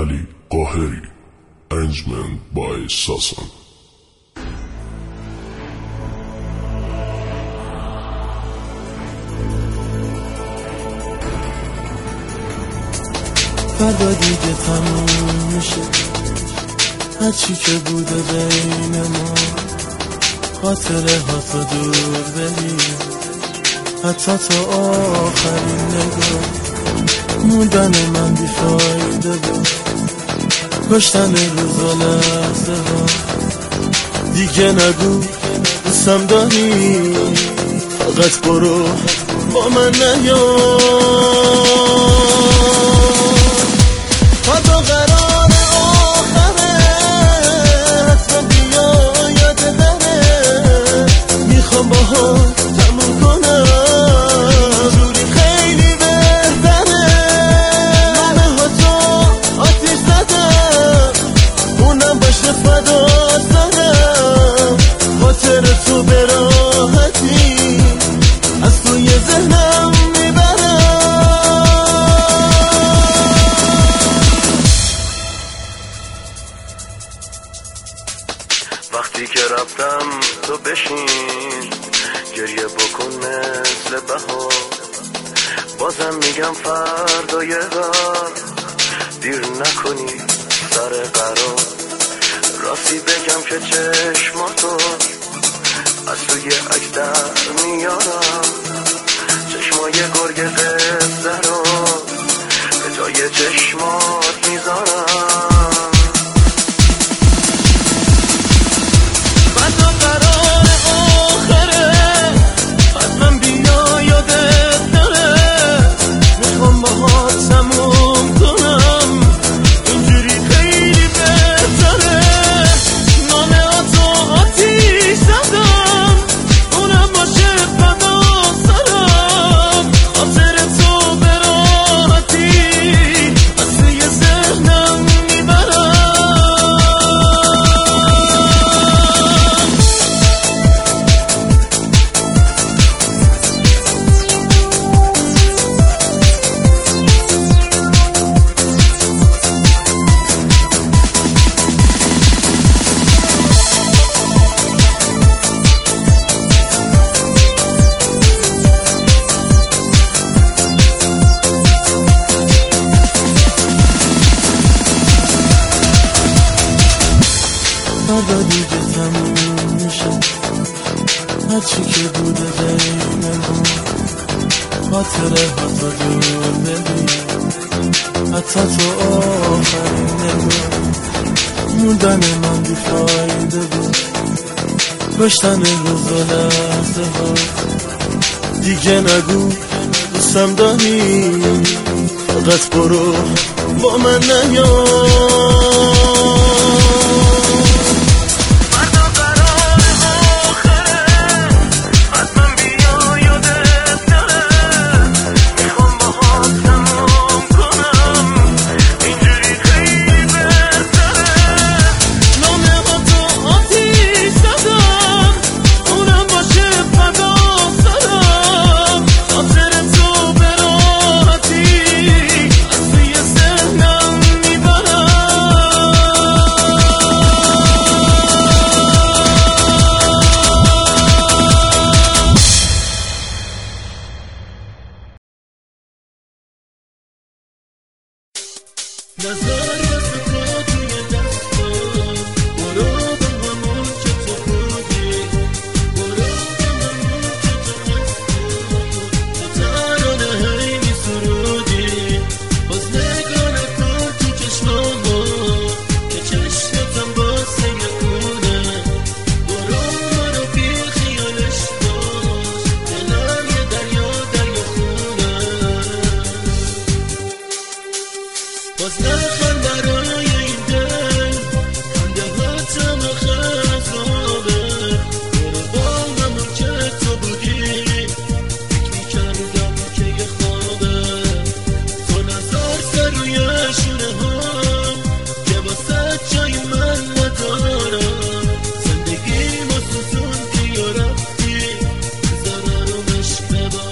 Ali Qahiri Arrangement by Sasan فردا دیگه تموم میشه. هرچی که بوده بین ما خاطره ها تو دور بری حتی تا آخرین نگاه موندن من بیفایده کشتن روز و لحظه ها دیگه نگو دوستم داری؟ فقط برو با من نیا. حتی قرار مثل بهار. بازم میگم فردا یه بار دیر نکنی سر قرار. راستی بگم که چشماتو از توی در میارم. چشمای گرگ قصه رو هرچی که بوده بین ما خاطره ها تو دور بری حتی تو آخرین نگاه موندن من بیفایده بود. کشتن روز و لحظه ها. دیگه نگو دوستم داری. فقط برو با من نیا. نظر